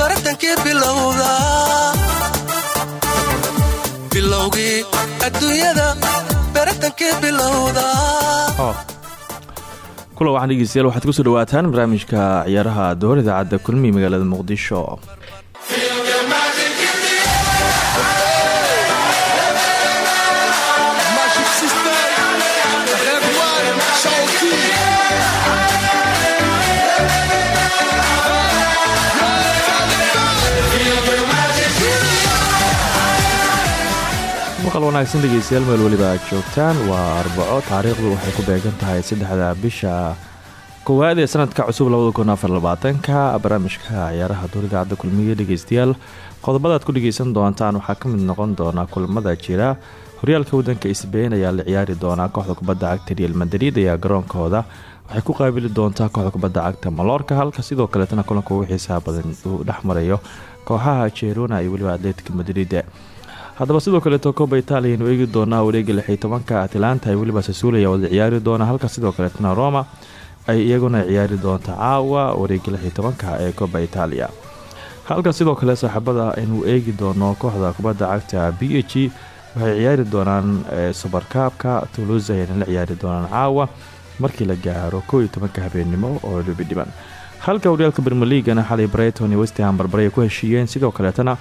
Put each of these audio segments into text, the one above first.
baratankii bilowda bilowgii adduunyada baratankii bilowda kula waxaan dhegeystayaal waxaad ku soo dhawaataan barnaamijka ciyaaraha door idaacadda kulmihi magaalada muqdisho wanaagsan dhegeystayaal meel weliba aad joogtaan. Waa arbaco taariikhdu waxay ku beegan tahay saddexda bisha koowaad ee sanadka cusub ka barnaamijka ciyaaraha door idaacadda kulmiga dhegeystayaal qodobadaad ku dhegeysan doontaan waxaa ka mid noqon doona kulamada jira. Horyaalka wadanka sbein ayaa la ciyaari doonaa kooxda kubadda cagta real madrid ayaa garoonkooda waxay ku qaabili doontaa kooxda kubadda cagta maloorka halka sidoo kaleetana kulanka ugu xiisaha badan uu dhexmarayo kooxaha jerona iyo weliba atletic madrid haddaba sidoo kaleeto kooba itaaliya aynu eegi doonaa wareega lixiy tobanka atlanta ay weliba sasuulaya wada ciyaari doona halka sidoo kaleetana roma ay iyaguna ciyaari doonta caawa wareega lixiy tobanka ee kooba itaaliya halka sidoo kale saaxiibada aynu eegi doono kooxda kubadda cagta b e waxay ciyaari doonaan subarkaabka tuluusa ayayna la ciyaari doonaan caawa markii la gaaro koo iyo tobanka habeenimo oo lubi dhiban halka horyaalka bermeliigana xalay breyton iyo westham barbaray ku heshiiyeen sidoo kaleetana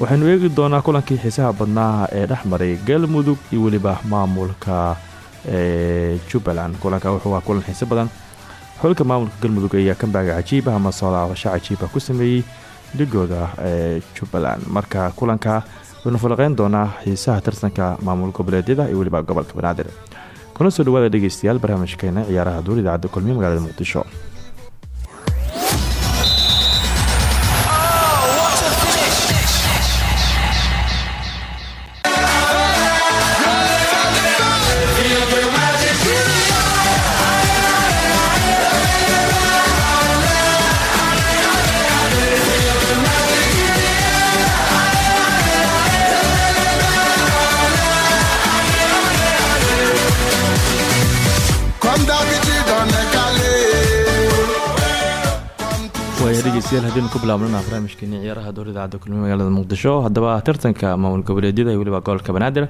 waxaynu eegi doonaa kulankii xiisaha badnaa ee dhexmaray galmudug iyo weliba maamulka jubbaland. Kulanka wuxuu kulan xiise badan. Xulka maamulka galmudug ayaa kambaaga cajiiba ama soolaabasho cajiiba ku sameeyey dhigooda jubbaland. Marka kulanka waynu falaqeyn doonaa xiisaha tartanka maamul goboleedyada iyo weliba gobolka banaadir. Kuna soo dhawaada dhegeystayaal barnaamijkeena ciyaaraha duur idaacadda kulmiye magaalada muqdisho dhegeystayaal haddiinu ku bilaabnana barnaamijkeeni ciyaaraha door idaacadda kulmiye magaalada muqdisho. Haddaba tartanka maamul goboleedyada iyo weliba gobolka banaadir.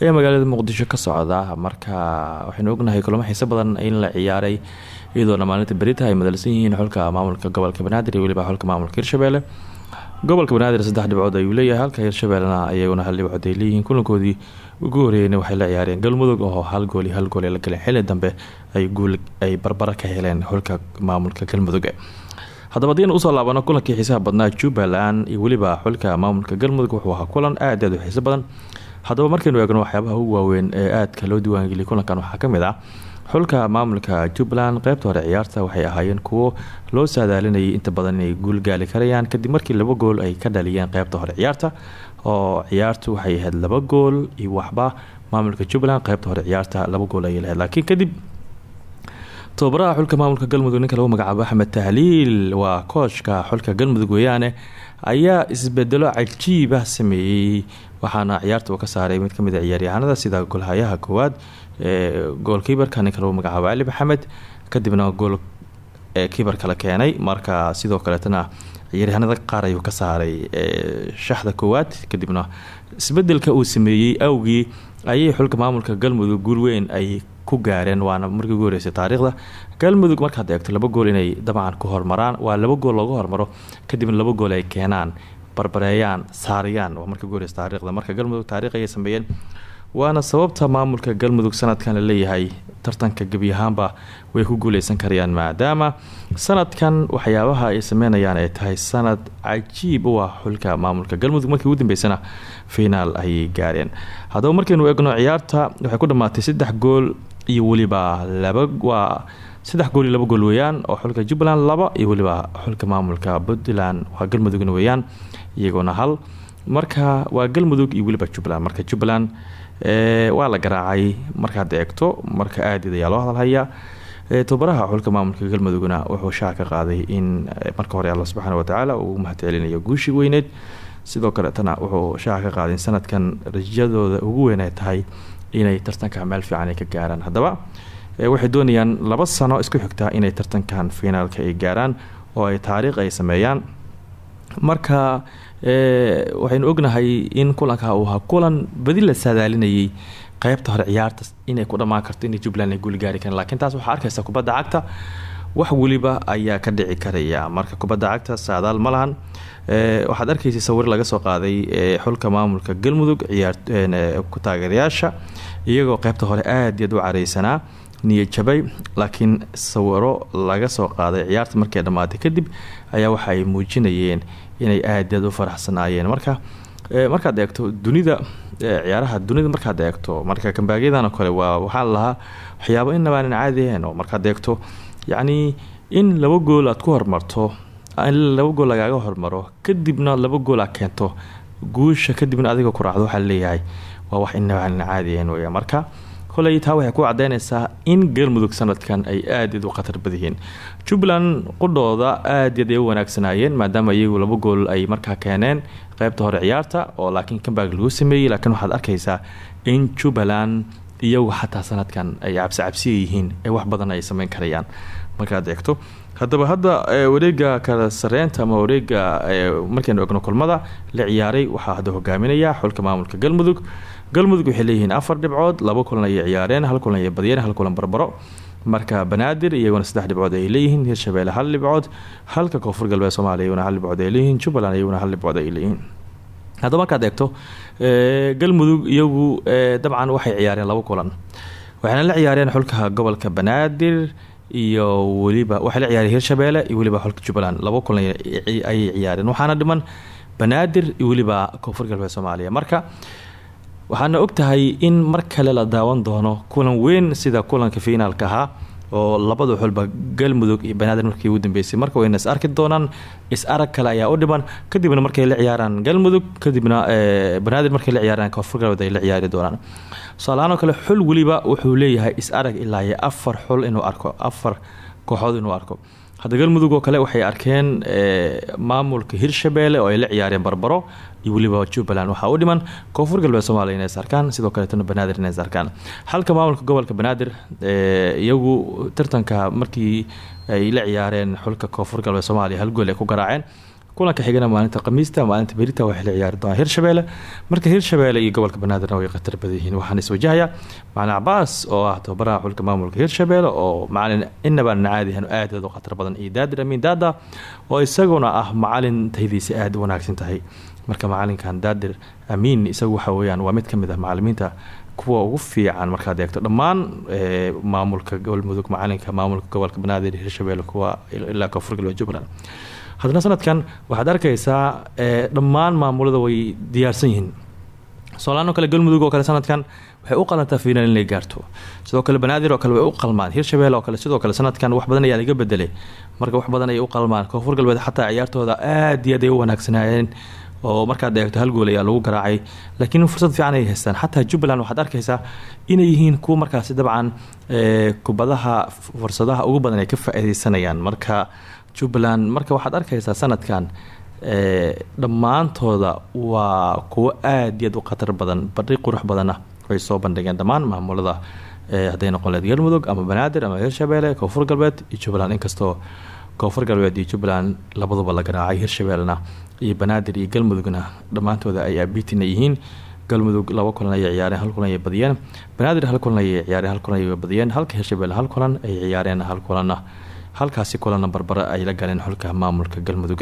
Ayaa magaalada muqdisho ka socda. Marka waxaynu ognahay kulamo xiise badan in la ciyaaray iyadoona maalinta berita ay madalsan yihiin xulka maamulka gobolka banaadir iyo weliba xulka maamulka hirshabelle. Gobolka banaadir saddex dhibcood ayuu leeyahay halka hirshabellena iyaguna hal dhibcood ay leeyihiin. Kulankoodii ugu horeeyeyna waxay la ciyaareen galmudug oo hal gool iyo hal gool la galeen. Xili dambe ay guul ay barbara ka heleen xulka maamulka galmudug haddaba haddiinu u soo laabano kulankii xiisaha badnaa jubbaland iyo weliba xulka maamulka galmudug wuxuu ahaa kulan aad u xiiso badan. Haddaba markaynu eegno waxyaabaha ugu waaweyn ee aadka loo diiwaangeliyay kulankan waxaa ka ah xulka maamulka jubbaland qeybta hore ciyaarta waxay ahaayeen kuwo loo saadaalinayay inta badan inay guul gaali karayaan kadib markii laba gool ay ka dhaliyeen qeybta hore ciyaarta oo ciyaartu waxay ahayd laba gool iyo waxba. Maamulka jubbaland qeybta hore ciyaarta laba gool ayay lahayd laakiin kadib tobabaraha xulka maamulka galmudug lagu magacaabo axmed tahliil waa kooshka xulka galmudug weeyaane ayaa isbedelo cajiiba sameeyey waxaana ciyaarta ka saaray mid ka mid a ciyaaryahanada sida golhayaha koowaad ee goolkiibarka ninka lagu magacaabo cali maxamed kadibna gool kiibar kale keenay marka sidoo kaleetana ciyaaryahanada qaar ayuu ka saaray shaxda koowaad kadibna isbeddelka uu sameeyey awgii ayay xulka maamulka galmudug guul weyn ay ku gaareen waana markii ugu horeysay taariikhda. Galmudug markaad eegto laba gool inay dabcan ku hormaraan waa laba gool loogu hormaro kadibna laba gool ay keenaan barbareeyaan saariyaan waa markii ugu horeysa taariikhda. Marka galmudug taarikh ayay sameeyeen waana sababta maamulka galmudug sanadkan la leeyahay tartanka gebi ahaanba way ku guuleysan karayaan maadaama sanadkan waxyaabaha ay sameynayaan ay tahay sanad cajiib u ah xulka maamulka. Galmudug markii ugu dambeysana finaal ayay gaareen. Haddaba markaynu eegno ciyaarta waxay ku dhamaatay saddex gool iyo weliba laba waa saddex gool laba gool weeyaan oo xulka jubbaland laba iyo weliba xulka maamulka puntland. Waa galmudugna weeyaan iyaguna hal. Marka waa galmudug iyo weliba jubbaland. Marka jubbaland waa la garaacay. Markaad eegto marka aadid ayaa loo hadalhayaa tobaraha xulka maamulka galmudugna wuxuu shaac ka qaaday in marka hore alla subxaana watacaala uu mahad celinayo guushii weyneed. Sidoo kaleetana wuxuu shaac ka qaaday sanadkan rajadooda ugu weyn tahay inay tartanka meel fiican ay ka gaaraan. Haddaba waxay doonayaan laba sano isku xigtaa inay tartankan finaalka ay gaaraan oo ay taariikh ay sameeyaan. Marka waxaynu ognahay in kulanka uu ahaa kulan badi la saadaalinayay qeybta hore ciyaarta inay ku dhamaan karto inay jubbaland ay guul gaari kareen lakiin taas waxaa arkaysa kubadda cagta wax weliba ayaa ka dhici karaya. Marka kubadda cagta saadaal ma lahan waxaad arkaysa sawir laga soo qaaday xulka maamulka galmudug ciyaar ku taageerayaasha iyagoo qeybta hore aad iyaad u careysanaa niyad jabay. Laakiin sawiro laga soo qaaday ciyaarta markay dhammaatay kadib ayaa waxa ay muujinayeen inay aad iyaad u faraxsanaayeen. Marka markaad eegto dunida ciyaaraha dunida markaad eegto marka kambaagyadano kale waa waxaa lahaa waxyaabo inabaanan caadiahayn oo markaad eegto yacnii in laba gool aad ku hormarto in laba gool lagaaga hormaro kadibna laba gool aad keento guusha kadibna adiga ku raacdo waxaa leeyahay. Waa wax inabaanan caadiahayn weya marka koley taa waxay ku cadeynaysaa in galmudug sanadkan ay aadaed u khatar badyihiin jubbaland qudhooda aadaed ay u wanaagsanaayeen maadaama iyagu laba gool ay markaa keeneen qeybta hore ciyaarta oo laakiin kambag lagu sameeyey laakiin waxaad arkaysaa in jubbaland iyagu xataa sanadkan ay cabsicabsiya yihiin ee wax badan ay sameyn karayaan. Markaad eegto haddaba hadda wareega kala sareynta ama wareega markaynu egno kulmada la ciyaaray waxaa hadda hogaaminaya xulka maamulka galmudug. Galmudug waxay leeyihiin afar dhibcood laba kulan ayay ciyaareen hal kulan ayay badiyeen hal kulan barbaro. Marka banaadir iyaguna saddex dhibcood ay leeyihiin hirshabeelle hal dhibcood halka koonfur galbeed soomaaliya iyaguna hal dhibcood ay leeyihiin jubbaland iyaguna hal dhibcood ay leeyihiin. Haddaba markaad eegto galmudug iyagu dabcan waxay ciyaareen laba kulan. Waxayna la ciyaareen xulka gobolka banaadir iyo weliba waxay la ciyaareen hirshabeelle iyo weliba xulka jubbaland. Laba kulan ayay ciyaareen. Waxaana dhiman banaadir iyo weliba koonfur galbeed soomaaliya. Marka waxaana ogtahay in mar kale la daawan doono kulan weyn sida kulanka fiinaalka ahaa oo labada xulba galmudug iyo banaadir markii ugu dambeysay. Marka wayna is arki doonaan is arag kale ayaa u dhiman. Kadibna markay la ciyaaraan galmudug kadibna banaadir markay la ciyaaraan koonfur galbeed ay la ciyaari doonaan tusaalahaanoo kale xul weliba wuxuu leeyahay is arag ilaa afar xul inuu arko afar kooxood inuu arko. Hadda galmudug oo kale waxay arkeen maamulka hirshabeelle oo ay la ciyaareen barbaro iyo weliba jubbaland. Waxaa u dhiman koonfur galbeed soomaliya inay is arkaan sidoo kaleetana banaadir inay is halka maamulka gobolka banaadir iyagu tartanka markii ay la ciyaareen xulka koonfur galbeed soomaaliya hal gool ay ku garaaceen kulanka xigana maalinta khamiista maalinta berita waxay la ciyaari doonaa hirshabeelle marka hirshabeelle iyo gobolka banaadirna way khatar badan yihiin waxaana iswajahaya macalin cabaas oo ah tababaraha xulka maamulka hirshabeelle oo macalin inabaanan caadihan aadaed u khatar badan. Iyo daadir amiin daada oo isaguna ah macalin taydiisa aada wanaagsan tahay. Marka macalinkan daadir amiin isagu waxa weyaan waa mid ka mid ah macalimiinta kuwa ugu fiican markaad eegto. Dhammaan maamulka galmudug macalinka maamulka gobolka banaadir hirshabeelle kuwa ilaa koonfur galbeed jubbaland haddana sanadkan waxaad arkaysaa dhammaan maamulada way diyaarsan yihiin. Soolaano kale galmudug oo kale sanadkan waxay u qalantaa fiinal inay gaarto. Sidoo kale banaadir oo kale way u qalmaan. Hirshabelle oo kale sidoo kale sanadkan wax badan ayaa laga bedelay. Marka wax badan ayay u qalmaan. Koonfur galbeed xataa ciyaartooda aad iyo aad ay u wanaagsanaayeen oo markaad eegto hal gool ayaa lagu garaacay. Laakiin fursad fiican ay haystaan. Xataa jubbaland waxaad arkaysaa inay yihiin kuwa markaasi dabcan kubadaha fursadaha ugu badan ay ka faa-ideysanayaan marka jubbaland marka waxaad arkaysaa sanadkan dhammaantooda waa kuwo aad iyo aad u khatar badan badhi qurux badanah ay soo bandhigeen dhammaan maamulada hadday noqon leed galmudug ama banaadir ama hirshabeelle koonfur galbeed iyo jubbaland. Inkastoo koonfur galbeed iyo jubbaland labaduba la garaacay hirshabeellena iyo banaadir iyo galmudugna dhammaantooda ay abiitina yihiin. Galmudug laba kulan ayay ciyaareen hal kulan ayay badiyeen. Banaadir hal kulan ayay ciyaareen hal kulan ayay badiyeen. Halka hirshabeelle hal kulan ay ciyaareen hal kulanna halkaasi kulanna barbare ay la galeen xulka maamulka galmudug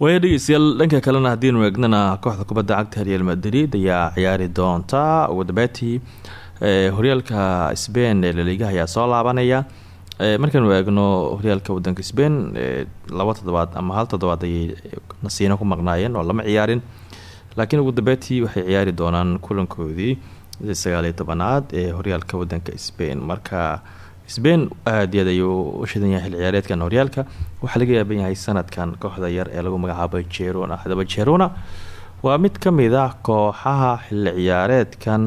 waaya dhegeystayaal dhanka kalena haddiinu eegnana kooxda kubadda cagta real madrid ayaa ciyaari doonta. Ugu dambeetii ee, horyaalka sbain ee laliigaha ayaa soo laabanaya. Ee, markaynu eegno horyaalka wadanka sbain ee, laba toddobaad ama hal toddobaad ayay nasiino ku maqnaayeen oo lama ciyaarin. Laakiin ugu dambeetii waxay ciyaari doonaan kulankoodii sagaaliyo tobanaad ee horyaalka wadanka sbain marka sbain aad iyo aad ayuu u shidan yahay xil ciyaareedkan horyaalka waxaa laga yaaban yahay sanadkan kooxda yar ee lagu magacaabo jerona hadaba jerona waa mid ka mid ah kooxaha xilli ciyaareedkan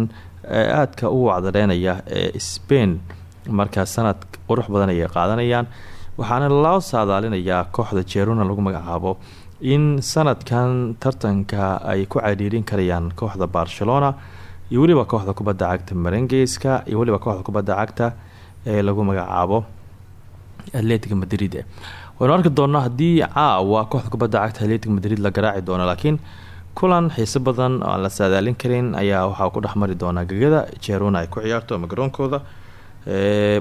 ee aadka u wacdareynaya ee sbain markaa sanad qurux badan ayay qaadanayaan. Waxaana loo saadaalinayaa kooxda jerona lagu magacaabo in sanadkan tartanka ay ku cariirin karayaan kooxda barcelona iyo weliba kooxda kubadda cagta marengeyska iyo weliba kooxda kubadda cagta ee lagu magacaabo atletic madrid. Waynu arki doonaa haddii caawa kooxda kubadda cagta atletic madrid la garaaci doono laakiin kulan xiiso badan oo aan la saadaalin karin ayaa waxaa ku dhexmari doonaa gegada jerona ay ku ciyaarto ama garoonkooda.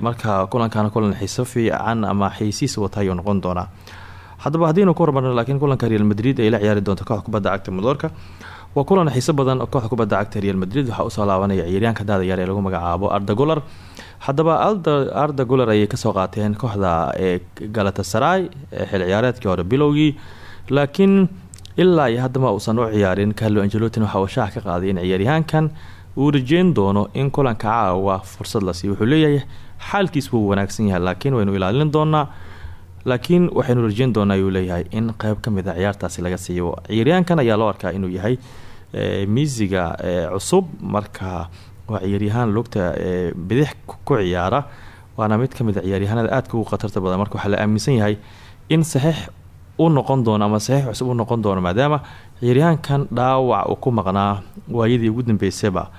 Marka kulankana kulan xiiso fiican ama xiisiis wata ayuu noqon doonaa. Haddaba haddiinu ku hormarno laakiin kulanka real madrid ay la ciyaari doonto kooxda kubadda cagta mudorka waa kulan xiiso badan oo kooxda kubadda cagta real madrid waxaa u soo laabanaya ciyaaryaanka daadayaar ee lagu magacaabo arda gular haddaba arda gular ayay ka soo qaateen kooxda galatasaray xil ciyaareedkii hore bilowgii. Laakiin ilaa iyo haddama uusan u ciyaarin carlo angelotin waxa uu shaax ka qaaday in ciyaaryahaankan uu rajeyn doono in kulanka caawa fursad la siiyo. Wuxuu leeyahay xaalkiis wuu wanaagsan yahay laakiin waynu ilaalin doonaa. Laakiin waxaynu rajeyn doonaa ayuu leeyahay in qeyb ka mid a ciyaartaasi laga siiyo. Ciyaaryahankan ayaa loo arkaa inuu yahay miisiga cusub. Marka waa ciyaaryahaan lugta ee, bidix ku ciyaara waana mid ka mid a ciyaaryahanada aadka ugu khatarta badan. Marka waxaa la aaminsan yahay in saxiix u noqon doono ama saxiix cusub u noqon doono maadaama ciyaaryahankan dhaawac uu ku maqnaa waayadii ugu dambeysaba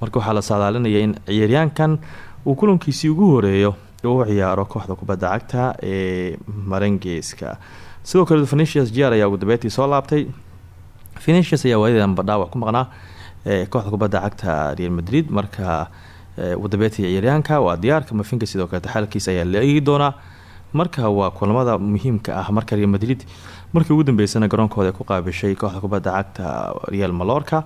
marka waxaa la saadaalinaya in ciyaaryahankan uu kulankiisii ugu horeeyo u ciyaaro kooxda kubadda cagta ee marangeyska sidoo kale venetius jr ayaa ugu dambeetii soo laabtay. Venetius ayaa waayadanba dhaawac ku maqnaa kooxda kubadda cagta real madrid. Marka dambeetii ciyaaryahanka waa diyaarka mafinka sidoo kaleeta xaalkiisa ayaa la eegi doonaa. Marka waa kulamada muhiimka ah marka real madrid markii ugu dambeysana garoonkooda ku qaabishay kooxda kubadda cagta real malorca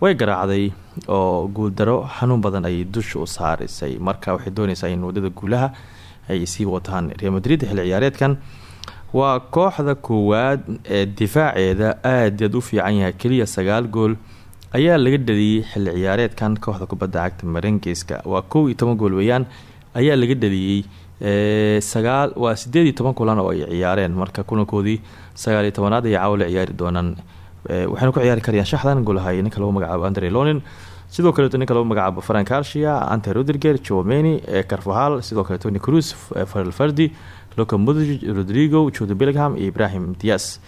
way garaacday oo guuldaro xanuun badan ayay dusha u saarisay. Marka waxay dooneysaa in waddada guulaha ay sii wataan. Real madrid xilli ciyaareedkan waa kooxda koowaad ee difaaceeda aad aad u fiican yahay. Keliya sagaal gool ayaa laga dhaliyey xilli ciyaareedkan kooxda kubadda cagta marengeyska waa kow iyo toban gool weeyaan ayaa laga dhaliyey sagaal waa sideed iyo toban kulan oo ay ciyaareen. Marka kulankoodii sagaal iyo tobanaad ayay caawa la ciyaari doonaan waxayna ku ciyaari karayaan shaxdan golahay ninka lagu magacaabo andre lonin sidoo kaleeto ninka lagu magacaabo frank arshia ante rodriger jomeni carvahal sidoo kale tony cruz farel fardi loca modric rodrigo jude bellingham iyo ibrahim dias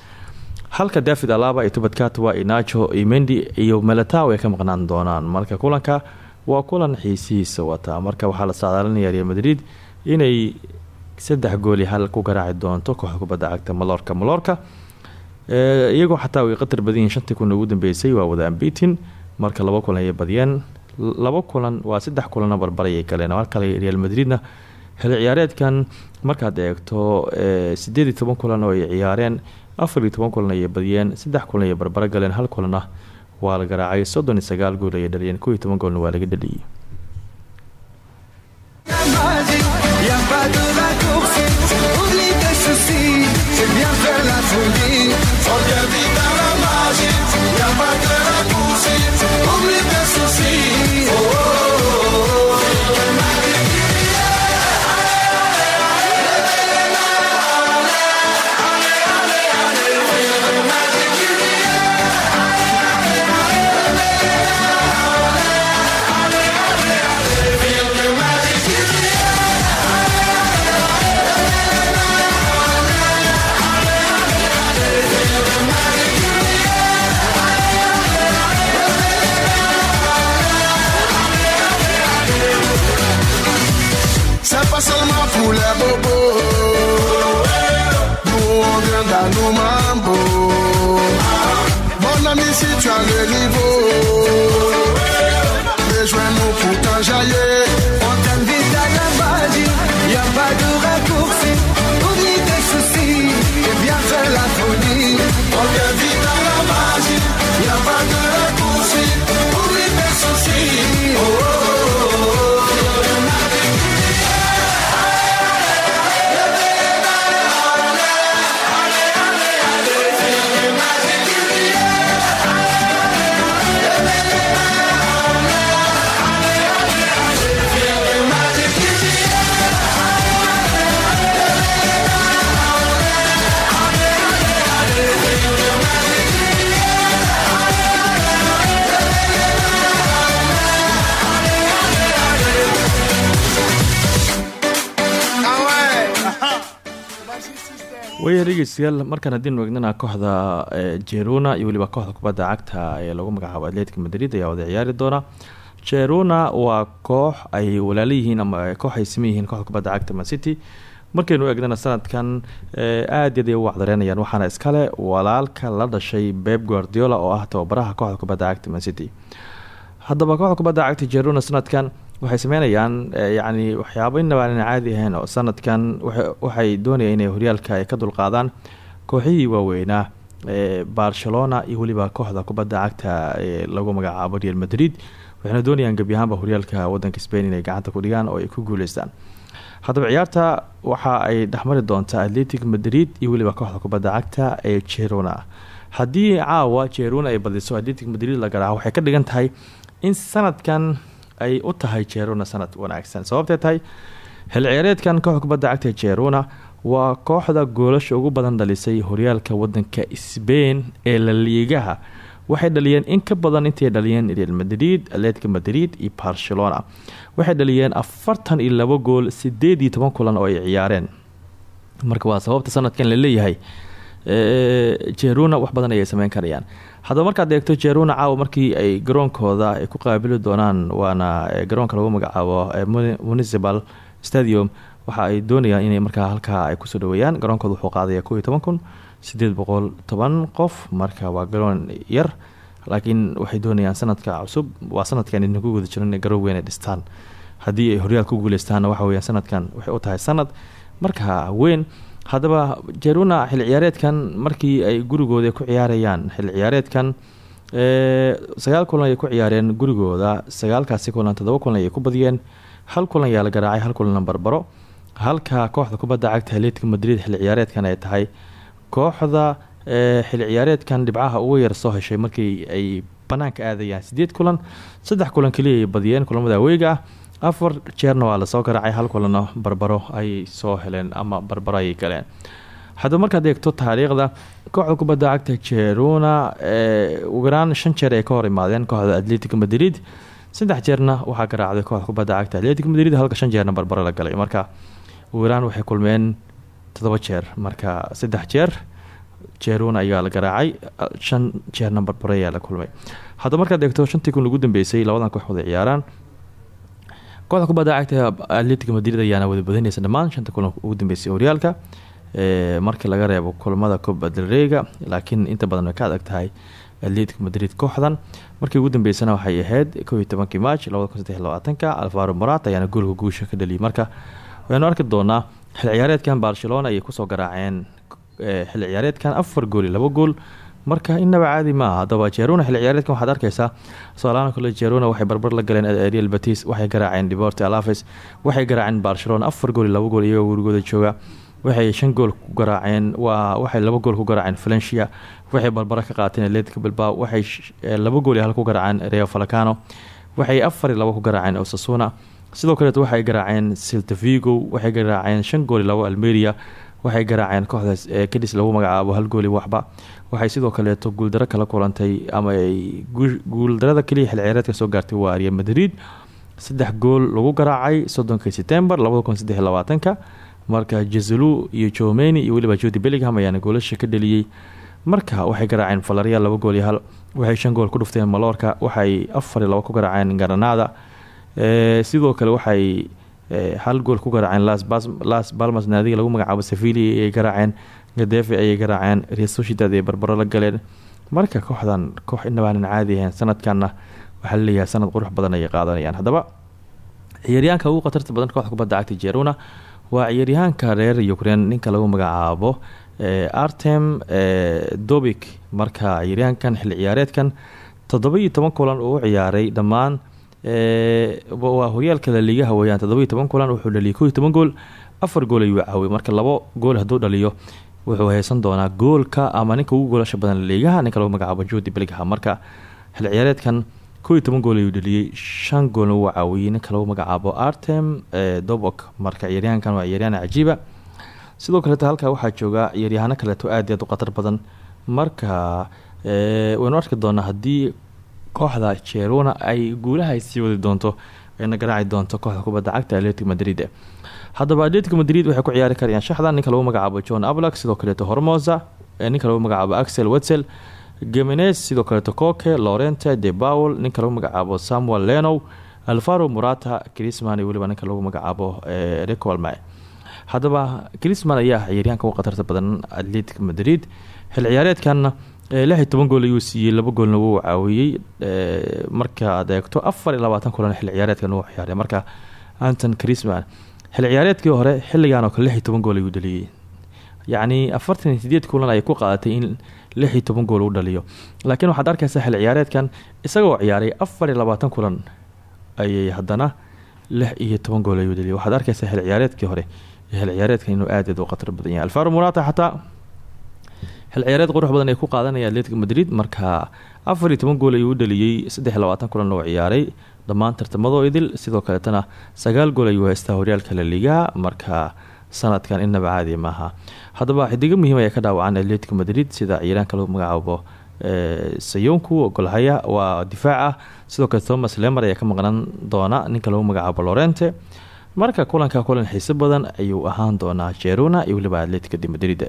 halka david alaba iyo tubad katwa iyo nacho iyo melataw ay ka maqnaan doonaan. Marka kulanka waa kulan xiisihiisa wataa. Marka waxaa la saadaalinaya real madrid inay saddex gooli hal ku garaaci doonto kooxda kubadda cagta malorka malorka ee, iyagoo xataa way qatar badan yihiin shantii kun ugu dambeysay waa wada ambitin marka laba kulan ayay badiyeen. Laba kulan waa saddex kulanna barbarayay galeen kale real madridna xilli ciyaareedkan markaad eegto ee, sideed iyo toban kulan oo ay ciyaareen afar iyo toban kulan ayay badiyeen saddex kulan ayay barbaro galeen hal kulanna waa la garaacay. Soddon iyo sagaal gool ayay dhaliyeen. Kow iyo toban goolna waa laga dhaliyey tu waya dhegeystayaal markaan haddiinu eegnana kooxda eh, jeruna iyo weliba kooxda kubadda cagta ee lagu magacaabo atletic madrid ayaa wada ciyaari doona. Jeruna waa koox ay walaalo yihiin ama ay koox ay siman yihiin kooxda kubadda cagta mancity markaynu eegnana sanadkan eh, aad yaad ay u wacdareynayaan waxaana iskale walaalka la dhashay beb guardiola oo ah tababaraha kooxda kubadda cagta mancity haddaba kooxda kubadda cagta jeruna sanadkan waxay sameynayaan eh, yacni waxyaabo inaba aan caadi ahayn oo sanadkan waxa- waxay doonayaan inay horyaalka ay ka dulqaadaan kooxihii waaweynaa ee barcelona iyo weliba kooxda kubadda cagta ee lagu magacaabo real madrid. Waxayna doonayaan gebi ahaanba horyaalka wadanka spain inay gacanta ku dhigaan oo ay ku guuleystaan. Haddaba ciyaarta waxa ay dhexmari doontaa atletic madrid iyo weliba kooxda kubadda cagta ee jeruna haddii caawa jeruna ay badiso atletic madrid la garaaco waxay ka dhigan tahay in sanadkan ay u tahay jeruna sanad wanaagsan. Sababtee tahay xil ciyaareedkan kooxda kubadda cagta jeruna waa kooxda goolasha ugu badan dhalisay horyaalka wadanka sbain ee la liigaha waxay dhaliyeen in ka badan intay dhaliyeen real madrid atletica madrid iyo barcelona. Waxay dhaliyeen afartan iyo labo gool sideed iyo toban kulan oo ay ciyaareen. Marka waa sababta sanadkan la leeyahay ee, jeruna wax badan ayay sameyn karayaan. Haddaba markaad eegto jeruna caawa markii ay garoonkooda ay ku qaabili doonaan waana ee, garoonka lagu magacaabo Muni- municipal stadium. Waxa ay doonayaan inay markaa halkaa ay ku soo dhaweeyaan garoonkooda wuxuu qaadaya toban qof. Marka waa garoon yar laakiin waxay doonayaan sanadka cusub. Waa sanadkan idinku guda jiran garoon weyn ay dhistaan. Haddii ay horyaal ku guuleystaanna waxa weeyaan sanadkan waxay u tahay sanad marka weyn haddaba jeruna xil ciyaareedkan markii ay gurigooda ku ciyaarayaan xil ciyaareedkan ee, sagaal kulan ayay ku ciyaareen gurigooda. Sagaalkaasi kulan toddoba kulan ayay ku badiyeen. Hal kulan ayaa la garaacay hal kulanna barbaro halka kooxda kubadda cagta atletic madrid xil ciyaareedkan ay tahay. Kooxda xil ciyaareedkan dhibcaha ugu yar soo heshay markii ay banaanka aadayaan sideed kulan saddex kulan keliya ay badiyeen kulamada aweyga ah afar jeerna waa la soo garaacay hal kulanna barbaro ayay soo heleen ama barbaro ayay galeen. Haddaba markaad eegto taariikhda kooxda kubadda cagta jeruna ugu yaraan shan jeer ay ka hor imaadeen kooxda atletic madrid. Saddex jeerna waxaa garaacday kooxda kubadda cagta atletic madrid halka shan jeerna barbaro la galay. Marka ugu waxay kulmeen toddoba jeer. Marka saddex jeer jeruna ayaa la garaacay shan jeerna barbaro ayaa la kulmay. Haddaba markaad eegto shantii kun ugu dambeysay labadan koox wada ciyaaraan kooxda kubadda cagta atletic madrid ayaana wada badinaysa dhammaan shanta kulan ugu dambeysay horyaalka marka laga reebo kulamada copa del reyga laakiin inta badan way ka adag tahay atletic madrid kooxdan. Markii ugu dambeysana waxay ahayd kow iyo tobankii march labada kun saddex iyo labaatanka alvaro morat ayaana goolka guusha ka dhaliyay. Marka waxaynu arki doonaa xil ciyaareedkan barcelona ayay ku soo garaaceen. Ee, xil ciyaareedkan afar gool iyo labo gool marka inaba caadi maaha haddaba jeruna xil ciyaareedkan waxaad arkeysaa soalaana kole jeruna waxay barbar la galeen eh, real batis waxay garaaceen deporte alaves waxay garaaceen barcelona. Afar gool labo gool iyagoo gurigooda jooga. Waxay shan gool ku garaaceen waxay labo gool ku garaaceen valencia. Waxay barbaro ka qaateen atletic bilbao. Waxay eh, labo gool hal ku garaaceen rio falcano waxay afar iyo labo ku garaaceen osasuna. Sidoo kaleet waxay garaaceen silta vigo. Waxay garaaceen shan gool labo almeria. Waxay garaaceen kooxdaas ee kadis lagu magacaabo hal gool iyo waxba waxay sidoo kaleeto guuldaro kala kulantay ama ay guu- guuldarada keliya xil ciyaareedka soo gaartay waa real madrid. Saddex gool lagu garaacay soddonkii september labada kun saddex iyo labaatanka. Marka jezelu iyo jomeni iyo weliba jodi bellingham ayaana goolasha ka dhaliyey marka waxay garaaceen valerial laba gool iyo hal. Waxay shan gool ku dhufteen malorka waxay afar iyo laba ku garaaceen garanada ee sidoo kale waxay hal gool ku garaaceen las balmas naadiga lagu magacaabo sevili ayay garaaceen gadefe ayay garaaceen real sociedad ay barbaro la galeen. Marka kooxdan koox inabaanan caadi ahayn sanadkanna waxaa la leeyahay sanad qurux badan ayay qaadanayaan. Haddaba ciyaaryahanka ugu khatarta badan kooxda kubadda cagta jeruna waa ciyaaryahaanka reer ukraine ninka lagu magacaabo artem dobik. Marka ciyaaryahankan xilli ciyaareedkan toddoba toban kulan uu ciyaaray dhammaan waa horyaalka laliigaha weyaan toddoba toban kulan wuxuu dhaliyay ko toban gool afar gool ayuu caawiyay. Marka labo gool hadduu dhaliyo wuxuu haysan doonaa goolka ama ninka ugu goolasha badan laliigaha ninka lagu magacaabo judi belgham marka xilli ciyaareedkan ko toban gool ayuu dhaliyay shan goolna wuu caawiyey ninka lagu magacaabo artem dobok. Marka ciyaaryahankan waa ciyaaryahan cajiiba. Sidoo kaleeto halkaa waxaa jooga ciyaaryahano kaleeto aad aad u khatar badan. Marka waynu arki doonaa haddii kooxda jeruna ay guulaha sii wadi doonto ayna garaaci doonto kooxda kubadda cagta atletic madrid haddaba atletic madrid waxay ku ciyaari karayaan shaxda ninka lagu magacaabo john ablak sidoo kaleeto hormosa ninka lagu magacaabo axel wetzel gemenes sidoo kaleeto coke lorente de paul ninka lagu magacaabo samuel lenow alvaro murata crisman iyo weliba ninka lagu magacaabo recolme haddaba crisman ayaa ciyaaryahanka u khatarta badan atletic madrid. Xil ciyaareedkanna lix iyo gool ayuu siiyey laba goolna wuu caawiyey marka aad eegto afar iyo labaatan kulan xil ciyaareedkan uu ciyaaray. Marka anton crisman xil ciyaareedkii hore xilligan oo kale toban gool ayuu dhaliyey yacni afartan iyo sideed kulan ayay ku qaadatay in lix iyo toban gool uu dhaliyo. Laakiin waxaad arkaysaa xil ciyaareedkan isagoo ciyaaray afar iyo labaatan kulan ayay haddana lix iyo toban gool ayuu dhaliyo waxaad arkaysaa xil ciyaareedkii hore xil ciyaareedkan inuu aad aad u khatar badan yahay. Alfaro murata xataa xil ciyaareed qurux badan ay ku qaadanaya atletic madrid marka afar iyo toban gool ayuu u dhaliyey saddex kulan oo ciyaaray dhammaan tartamadoo idil. Sidoo kaleetana sagaal gool ayuu haystaa horyaalka la liigaha marka sanadkan inaba caadi maaha. Haddaba xidigo muhiim ayaa ka dhaawacan atletic madrid sida ciyaaraanka lagu magacaabo sayonku golhaya waa difaac ah. Sidoo kale thomas lemer ayaa ka maqnaan doona ninka lagu magacaabo lorente. Marka kulanka kulan xiiso badan ayuu ahaan doonaa jeruna iyo weliba atletic de madrid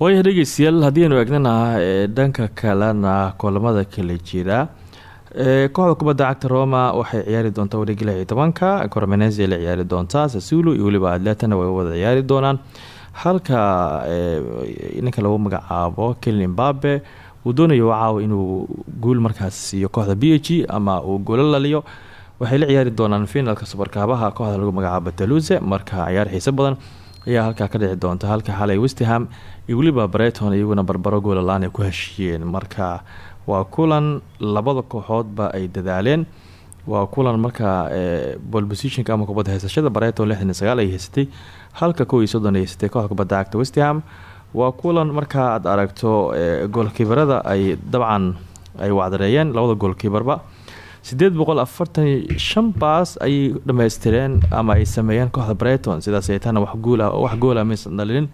waaya dhegeystayaal haddii aynu eegnana ee dhanka kalena kulamada kala jira. Ee kooxda kubadda cagta roma waxay ciyaari doontaa wareegi lix iyo tobanka cormenezi la ciyaari doontaa sasulo iyo weliba atletana way wada ciyaari doonaan. Halka ninka lagu magacaabo kelin imbabe uu doonayo caawa inuu guul markaas siiyo kooxda b h ama uu guulo laliyo waxay la ciyaari doonaan finalka subarkaabaha kooxda lagu magacaabo taluse marka ciyaar xiise badan ayaa halkaa ka dhici doonta. Halka xalay westham iyo weliba breton iyaguna barbaro goolalaan ay ku heshiiyeen. Marka waa kulan labada kooxoodba ay dadaaleen. Waa kulan markaa bol positionka ama kubadda haysashada breton lixdan ay haysatay. Halka kow ay haysatay kooxda kubadda cagta westham waa kulan markaa aad aragto goolkiibarada ay dabcan ay wacdareeyeen. Labada goolkiibarba sideed boqol afartan iyo shan baas ayay dhamaystireen ama ay sameeyeen kooxda breton sidaas ay tahna wax ah goola maysan dhalinin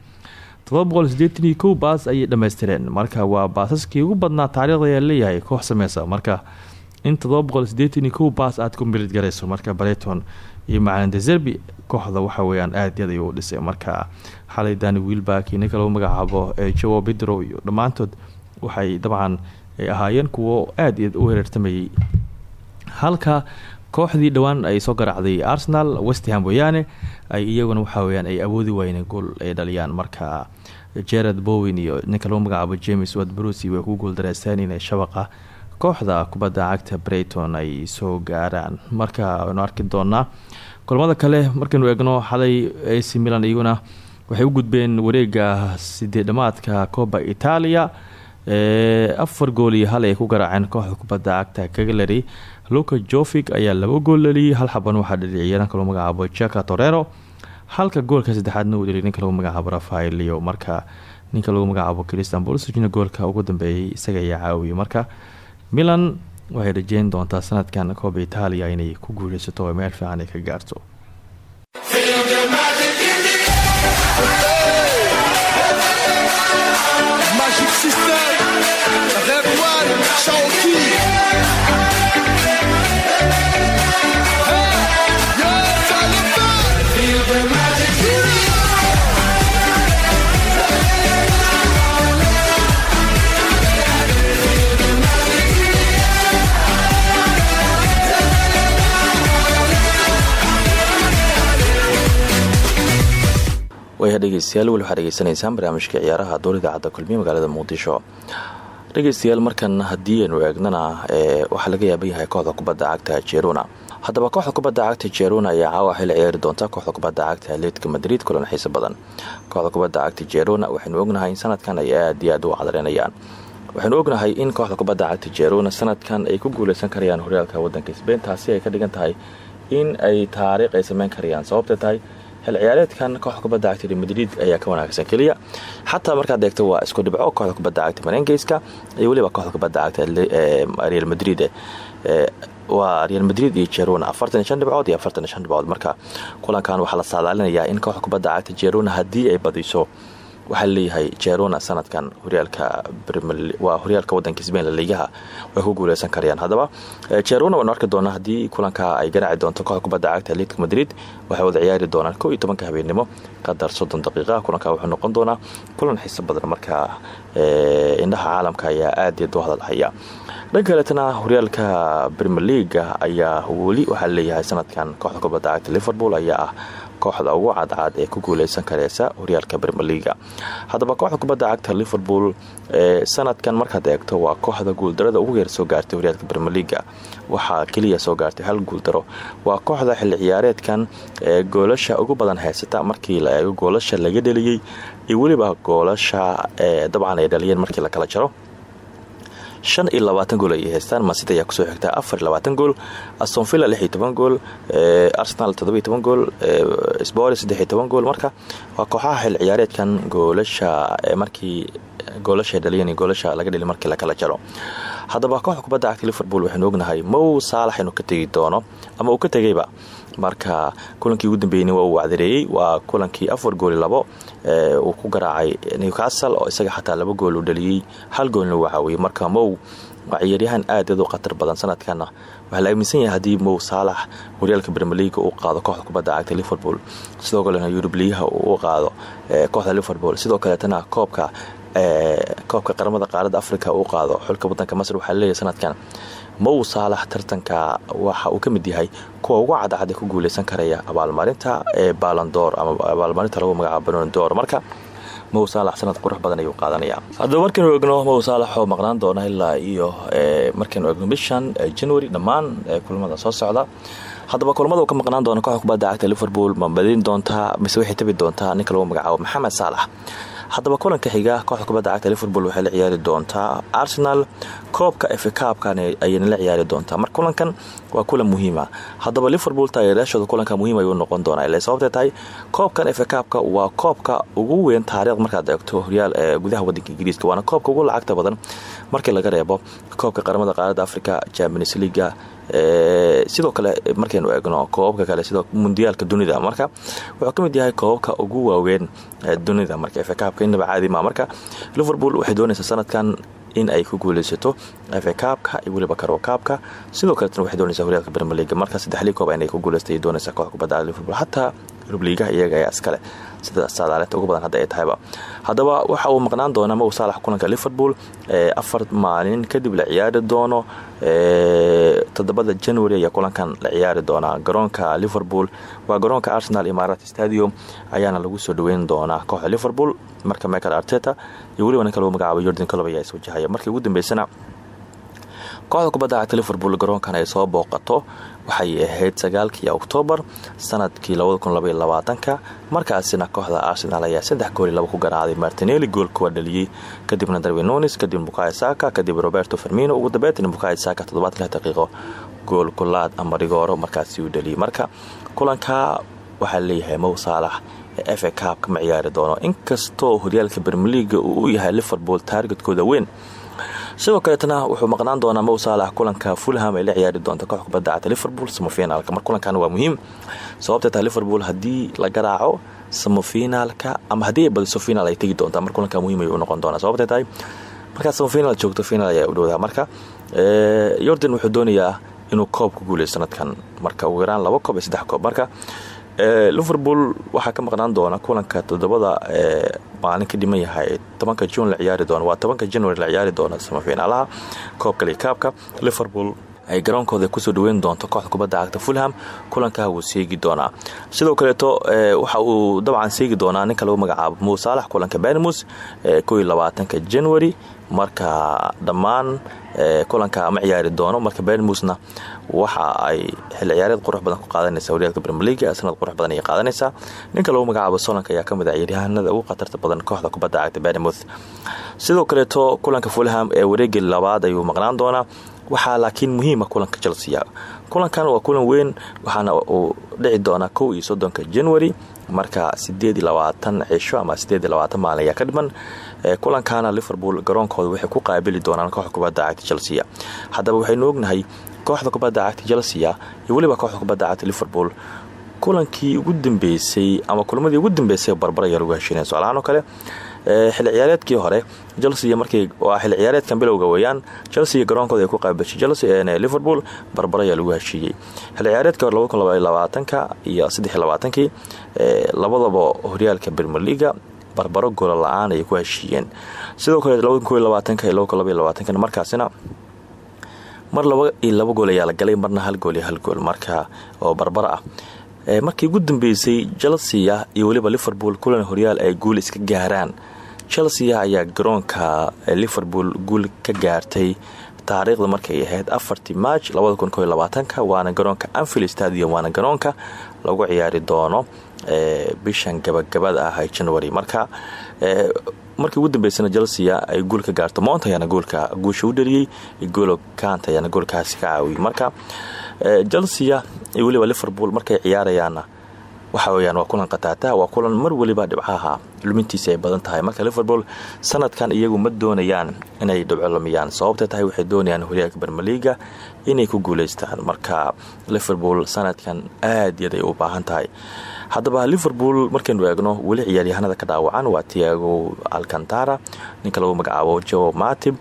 todoba boqol sideetan iyo kow baas ayay dhamaystireen marka waa baasaskii ugu badnaa taariikhda ayaa leeyahay koox sameysa marka in baas aad ku milid garayso marka breyton iyo macalin deserbi kooxda waxa weyaan aad yaad ayuu u dhisay. Marka xalay dani wiilback iyo ninka lagu magacaabo jowo bedro iyo dhammaantood waxay dabcan ahaayeen kuwo aad u hereertamayay halka kooxdii dhowaan ay soo garaacday arsenal westham weyaane ay iyaguna waxa weyaan ay awoodi waayeen gool ay dhaliyaan. Marka jared bowen iyo ninka lagu james wad brucy way ku guuldareysteen inay shabaqa kooxda kubadda cagta breyton ay soo gaaraan. Marka aynu arki doonaa kulamada kale markaynu eegno xalay ac milan iyaguna waxay u gudbeen wareega sideedhamaadka coba italia afar gool iyo hal ay ku garaaceen kooxda kubadda cagta caglary luka jovig ayaa laba gool dhaliyay hal xaban waxaa dhaliya ninka lagu magacaabo jaka torero halka goolka saddexaadna uu dhaliyay ninka lagu magacaabo rafael leo marka ninka lagu magacaabo christian bolsina goolka ugu dambeeyay isaga ayaa caawiyay marka milan waxay rajeyn doontaa sanadkan kooba itaaliya inay ku guuleysato oo meel fiican ay ka gaarto waya dhegeystayaal weli waxaa dhegeysanaysaan barnaamijka ciyaaraha door idaacadda kulmiye magaalada muqdisho. Dhegeystayaal markan haddii aynu eegnana waxaa laga yaaban yahay kooxda kubadda cagta jeruna haddaba kooxda kubadda cagta jeruna ayaa caawa xili ciyaari doonta kooxda kubadda cagta atletica madrid kulan xiiso badan. Kooxda kubadda cagta jeruna waxaynu ognahay in sanadkan ay aad iyo aad u cadareynayaan waxaynu ognahay in kooxda kubadda cagta jeruna sanadkan ay ku guuleysan karayaan horyaalka wadanka sbein taasi ay ka dhigan tahay in ay taariikh ay sameyn karayaan. Sababta tahay xil ciyaareedkan kooxda kubadda cagta real madrid ayaa ka wanaagsan keliya. Xataa markaad eegto waa isku dhibco kooxda kubadda cagta marengeyska iyo weliba kooxda kubadda cagta real madrid waa real madrid iyo jeruna afartan iyo shan iyo afartan iyo shan dhibcood. Marka kulankan waxaa la saadaalinayaa in kooxda kubadda cagta jeruna haddii ay badiso waxaa la leeyahay jeruna sanadkan waa horyaalka wadanka sbain laliigaha way ku guuleysan karayaan. Haddaba jeruna waynu arki doonaa haddii kulanka ay garaaci doonto kooxda cagta atletic madrid waxay wada ciyaari doonaan kow iyo habeenimo qadar soddon daqiiqa. Kulanka wuxuu noqon doonaa kulan xiiso badan markaa indhaha caalamka ayaa aad iyaad u hadalhaya. Dhanka kaletana horyaalka premier leaga ayaa weli waxaa la leeyahay sanadkan kooxda cagta liverpool ayaa ah kooxda ugu cadcad ee ku guuleysan kareysa horyaalka premier leaga haddaba kooxda kubadda cagta liverpool sanadkan markaad eegto waa kooxda guuldarada ugu yar soo gaartay horyaalka leaga waxaa keliya soo gaartay hal guuldaro. Waa kooxda xilli ciyaareedkan ee goolasha ugu badan haysata markii la eego goolasha laga dheliyey iyo weliba goolasha dabcan ay dhaliyeen markii la kala jaro shan iyo labaatan gool ayay haystaan. Masida ayaa ku soo xigtaa afar iyo labaatan gool astonvilla lix iyo toban gool arsenal toddoba iyo toban gool spori saddex iyo toban gool. Marka waa kooxaha xil ciyaareedkan goolasha markii goolasha dhaliyan iyo goolasha laga dheli markii lakala jaro. Haddaba kooxda kubadda cagta liverpool waxaynu ognahay mow saalax inuu ka tegi doono ama uu ka tegayba marka kulankii ugu dambeeyeyna waa uu wacdareeyey waa kulankii afar gooli labo uu ku garaacay newcastle oo isaga xataa laba gool uu dhaliyey hal goolna uu caawiyey marka mow waa aad aad u badan sanadkana waxaa la aaminsan yahay haddii mow saalax horyaalka brmeliga uu qaado kooxda kubadda cagta liverpool sidoo kalena yurubliyaha uu qaado kooxda liverpool. Sidoo kaleetana koobka koobka qaramada qaaradda africa uu qaado. Xulka wadanka masr waxaa la leeyahay sanadkan mow saalax tartanka waxa uu ka mid yahay kuwa ugu cadcad ee ku guuleysan karaya abaalmarinta ee balandoor ama abaalmarinta lagu magacaabo balondoor marka mow saalax sanad qurux badan ayuu qaadanaya. Haddaba markaynu egno mow saalax oo maqnaan doona ilaa iyo markaynu egno bishan january dhammaan kulamada soo socda. Haddaba kulamada ka maqnaan doona kooxda kubadda liverpool ma badin doontaa mise waxay tabi doontaa ninka lagu magacaabo maxamed saalax haddaba kulanka xiga kooxda kubadda cagta liverpool waxay la ciyaari doontaa arsenal. Koobka efkaabkan ayayna la ciyaari doontaa. Marka kulankan waa kulan muhiima. Haddaba liverpool taageerayaashooda kulanka muhiim ayuu noqon doonaa. Ile sababtay tahay koobkan efkaabka waa koobka ugu weyn taariikh markaad eegto horyaal ee gudaha wadanka ingiriiska waana koobka ugu lacagta badan markii laga reebo koobka qaramada qaaradda africa champions leaga sidoo kale markaynu eegno koobabka kale sidoo mundiyaalka dunida marka wuxuu ka mid yahay koobabka ugu waaweyn dunida marka efkaabka inaba caadi ma marka liverpool waxay doonaysaa sanadkan in ay ku guuleysato fa kaabka iyo weliba karwo kaabka sidoo kaletna waxay doonaysaa horyaalka brmer leaga marka saddexlii koob inay ku guuleystay doonaysaa kooxda kubadda liverpool. Xataa yurub liigaha iyaga ayaa iskale sida saadaalinta ugu badan hadda ay tahayba haddaba waxa uu maqnaan doonaa mow saalax kulanka liverpool afar maalin kadib la ciyaari doono toddobada january ayaa kulankan la ciyaari doonaa garoonka liverpool waa garoonka arsenal imarat stadium ayaana lagu soo dhaweyn doonaa. Kooxda liverpool marka michael arteta iyo weliba ninka lagu magacaabo jordan colob ayaa iswajahaya markii ugu dambeysana kooxda kubadda cagta liverpool garoonkan ay soo booqato waxay ahayd sagaalkii oktoobar sannadkii ka markaasina kooxda arsenal ayaa saddex gooli laba ku garaacday martinelli goolka waa dhaliyey kadibna darwin nunis kadib bukayo saka kadib roberto fermino ugu dambeetna bukayo saka toddobaatan daqiiqo gool kulaad ama rigooro markaasi uu dhaliyey marka kulanka waxaa leeyahay mow saalax ee fa kaabka ma ciyaari doono. Inkastoo horyaalka bermeliga uu u yahay liverpool taargetkooda weyn sidoo kaleetna wuxuu maqnaan doonaa mow saalax kulanka fulham ay la ciyaari doonta koox kubadda cagta liverpool samofinaalka mar kulankan waa muhiim sababtay tahay liverpool haddii la garaaco samofinaalka ama haddii ay badiso finaal ay tegi doontaa mar kulanka muhiim ay u noqon doonaa. Sababtay tahay markaad samofinal joogto finaal ayaa u dhowdaa. Marka yordan wuxuu doonayaa inuu koob ku guuleyo sanadkan marka ugu yaraan laba koob iyo saddex koob. Marka liverpool waxaa ka maqnaan doona kulanka todobada maalin ka dhiman yahay tobanka la ciyaari doona waa tobanka january la ciyaari doona samafiinaalaha koobka likaabka liverpool ay garoonkooda ku soo dhaweyn doonto kooxda kubadda cagta fulham. Kulankaa wuu seegi doonaa. Sidoo kaleeto waxa uu dabcan seegi doonaa ninka lagu magacaabo muu saalax kulanka bermus ko iyo labaatanka january. Marka dhammaan kulanka ma ciyaari doono. Marka bermusna waxa ay xilli ciyaareed qurux badan ku qaadanaysa horyaalka brmeliga sanad qurux badan ayay qaadanaysaa. Ninka lagu magacaabo solanka ayaa ka mid ah ciyaaryahanada ugu khatarta badan kooxda kubadda cagta bermuth sidoo kaleeto kulanka fulham ee wareegi labaad ayuu maqnaan doonaa. Waxaa laakiin muhiima kulanka chelsea kulankan waa kulan weyn waxaana uu dhici doonaa kow iyo soddonka january. Marka sideed iyo labaatan cisho ama sideed iyo labaatan maalin ka dhiman kulankana liverpool garoonkooda waxay ku qaabili doonaan kooxda chelsea. Haddaba waxaynu ognahay kooxda kubadda cagta chelsea iyo weliba kooxda kubadda cagta liverpool. Kulankii ugu dambeysay ama kulamadii ugu dambeysay barbar ayaa lagu heshiinaya so-aalahaan oo kale xilli ciyaareedkii hore chelsea markii waa xilli ciyaareedkan bilowga weeyaan chelsea garoonkooda ay ku qaabashay chelsea liverpool barbar ayaa lagu heshiiyey. Xilli ciyaareedkii hore iyo saddex labaatankii labadaba horyaalka premier leaga barbaro goola la'aan ayay ku heshiiyeen. Sidoo kale markaasina mar laba iyo laba gool ayaa la galay marna hal gool iyo hal gool marka oo barbaro ah. Markii ugu dambeysay chelsea iyo weliba liverpool kulan horyaal ay guul iska gaaraan. Chelsea ayaa garoonka liverpool guul ka gaartay taariikhda markay ahayd afartii march waana garoonka anfield stadium waana garoonka lagu ciyaari doono bishan gabagabada ah ee january. Marka markii ugu dambeysana chelsea ay guul ka gaarto. Mount ayaana goolka guusha u dhaliyey golo kant ayaana goolkaasi ka caawiyey marka chelsea iyo weliba liverpool markay ciyaarayaanna waxa weyaan waa kulan qataata waa kulan mar weliba dhibcaha lumintiisa ay badan tahay. Marka liverpool sanadkan iyagu ma doonayaan inay dhibco lumiyaan. Sababta tahay waxay doonayaan horyaalka bermeliga inay ku guuleystaan. Marka liverpool sanadkan aad yaday u baahan tahay. Haddaba liverpool markaynu eegno weli ciyaaryahanada ka dhaawacan waa tiago alcantara ninka lagu magacaabo jo matib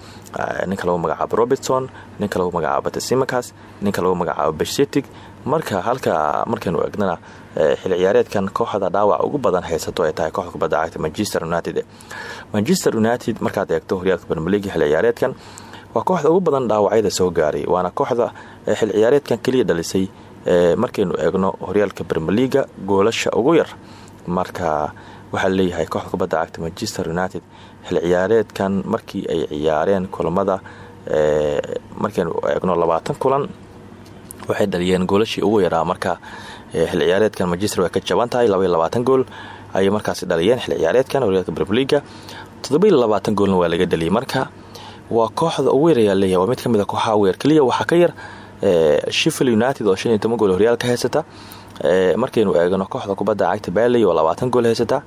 ninka lagu magacaabo robertson ninka lagu magacaabo tesimakas ninka lagu magacaabo beshetig marka halka markaynu eegnana xilli ciyaareedkan kooxda dhaawac ugu badan haysato ay tahay kooxda kubadda cagta manchester united. Manchester united markaad eegto horyaalka bermelig xilli ciyaareedkan waa kooxda ugu badan dhaawacyada soo gaaray waana kooxda xilli ciyaareedkan keliya dhalisay markaynu eegno horyaalka bermeliga goolasha ugu yar. Marka waxaa leeyahay kooxda kubadda cagta manchester united xilli ciyaareedkan markii ay ciyaareen kulamada markaynu eegno labaatan kulan waxay dhaliyeen goolashii ugu yaraa. Marka xilli ciyaareedkan manchester way ka jaban tahay gool. Ayay markaasi dhaliyeen xilli ciyaareedkan horyaalka labaatan goolna waa laga dhaliyay marka. Waa kooxda ugu yar ayaa leeyahay waa mid ka mid a kooxaha ugu yar. Keliya waxaa ka yar sheffield united oo shan iyo toban gool horyaalka haysata. Markaynu eegno kooxda kubadda cagta baley oo labaatan gool haysata.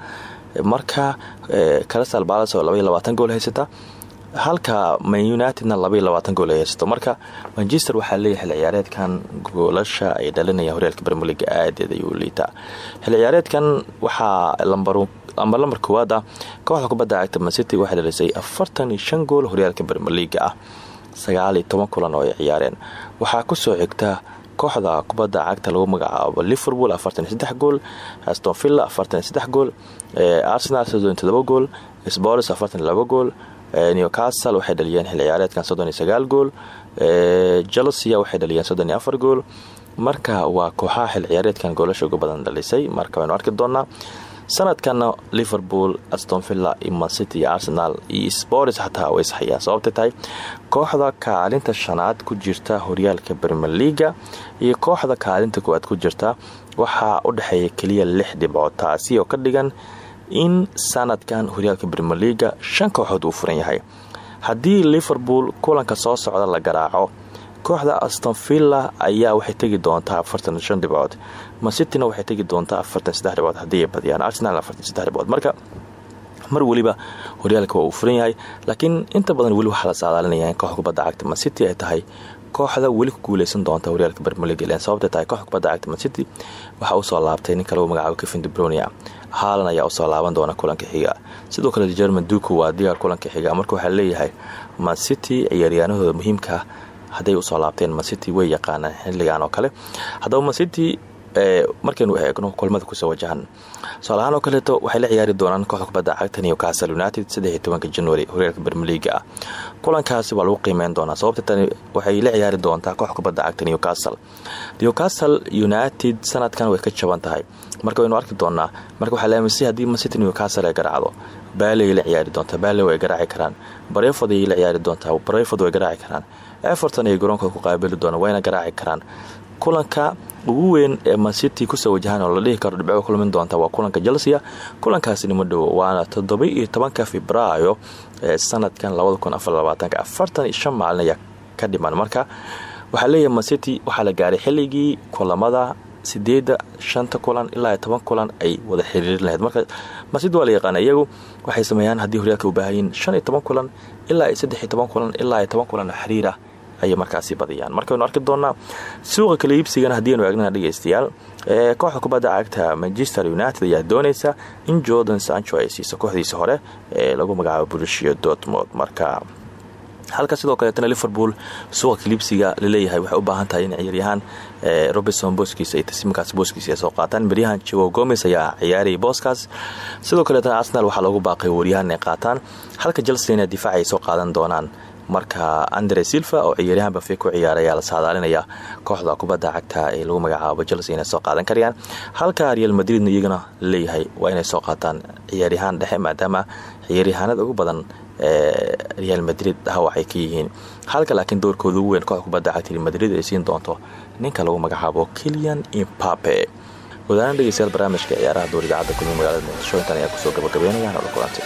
Marka crystal palace oo labaiyo labaatan gool haysata halka man unitedna labaiyo labaatan gool ay haysato. Marka manchester waxaa leeyahay xilli ciyaareedkan goolasha ay dhalinayaan horyaalka bermeliga aadeed ayuu liitaa xilli ciyaareedkan waxaa amba lambar koowaad ah kooxda kubadda cagta mancity waxay dhalisay afartan iyo shan gool horyaalka bermeliga ah sagaal kulan oo ay ciyaareen. Waxaa ku soo xigta kooxda kubadda cagta lagu magacaabo liverpool afartan gool aston villa afartan gool arsenal soddon todoba gool spors afartan gool newcastle waxay dhaliyeen xil ciyaareedkan soddon gool. Chelsea waxay dhaliyeen soddon gool. Marka waa kooxaha xil ciyaareedkan goolasha uga badan dhalisay marka waynu arki doonaa sanadkana liverpool astonvilla imancity iyo arsenal iyo spors xataa way saxayaan. Sababtay tahay kooxda kaalinta shanaad ku jirta horyaalka bermer leaga iyo kooxda kaalinta koowaad ku jirta waxaa u dhexeeya keliya lix dhibcood taasi oo ka dhigan in sanadkan horyaalka bermer leaga shan kooxood uu furan yahay. Haddii liverpool kulanka soo socda la garaaco kooxda astonvilla ayaa waxay tegi doontaa afartan shan dhibcood. Macityna waxay tegi doontaa afartan saddex dhibcood ay badiyaan. Arsenal afartan saddex marka mar weliba horyaalka waa uu furan yahay laakiin inta badan weli waxaa la saadaalinaya in kooxda kubadda cagta macity ay tahay kooxda weli ku guuleysan doonta horyaalka bermelig sababtay tahay kooxda kubadda cagta macity waxaa u soo laabtay ninka lagu magacaabo kevin debronia haalan ayaa u soo laaban doona kulanka xiga. Sidoo kale german duku waa diyaar kulanka xiga marka waxaa leeyahay macity ciyaaryaanahooda muhiimka hadday u soo laabteen. Macity way yaqaanaan xiligan oo kale. Haddaba macity markaynu eegno kulmada ku soo wajahan tusaalahaan oo kaleeto waxay la ciyaari doonaan kooxda kubadda cagta newcastle united saddexiy tobanka january horyaalka bermeliga ah kulankaasi waa lagu qiimeyn doonaa sababta tani waxay la ciyaari doontaa kooxda kubadda cagta newcastle. Newcastle united sanadkan way ka jaban tahay. Marka waynu arki doonaa marka waxaa laamisay haddii macity newcastle ay garaacdo baaley la ciyaari doontaa baaley way garaaci karaan. Bareford ayay la ciyaari doontaa bareford way garaaci karaan. Everton ay garoonkooda ku qaabili doonaan wayna garaaci karaan kulanka ugu weyn ee mancity ku soo wajahaan oo la dhihi karo dhibco kulmin doonta waa kulanka chelsea. Kulankaasi nimo dhowo waana toddoba iyo tobanka febraayo ee sanadkan afartan iyo shan maalin ayaa ka dhiman. Marka waxaa leeyahay mancity waxaa la gaaray xilligii kulamada sideeda shanta kulan ilaa toban kulan ay wada xiriirin lahayd. Marka mancity waa la yaqaana iyagu waxay sameeyaan haddii horyaalka u baahayiin shan kulan ilaa saddex iyo toban kulan ilaa toban kulan xiriir ah ayay markaasi badiyaan. Markaynu arki doonaa suuqa kala iibsigana haddiinu eegnana dhegeystayaal kooxda kubadda cagta manchester united ayaa doonaysa in jordan sancho ay siiso kooxdiisa hore ee lagu magacaabo bulshio dortmond marka halka sidoo kaleetana liverpool suuqa kaliibsiga la leeyahay waxay u baahan tahay in ciyaaryahaan robertson booskiisa ay tasmiinkaas booskiisa ay soo qaataan. Baryahan jowo gomes ayaa ciyaarayay booskaas sidoo kaleetana arsenal waxaa loogu baaqay waryahan inay qaataan. Halka chelsena difaac ay soo qaadan doonaan marka andre silva oo ciyaaryahan bafe ku ciyaaray ayaa la saadaalinaya kooxda kubadda cagta ee lagu magacaabo chelsea inay soo qaadan karayaan halka real madridna iyagana la leeyahay waa inay soo qaataan ciyaaryahaan dhexe maadaama ciyaaryahaanada ugu badan ee real madrid hawac ay ka yihiin. Halka laakiin doorkooda ugu weyn kooxda kubadda cagta real madrid ay siin doonto ninka lagu magacaabo kilian impape wadaana dhegeystayaal barnaamijka ciyaaraha door idaacadda kulmi magaalada muqdisho intan ayaa ku soo gabagabeynaya nala kulantay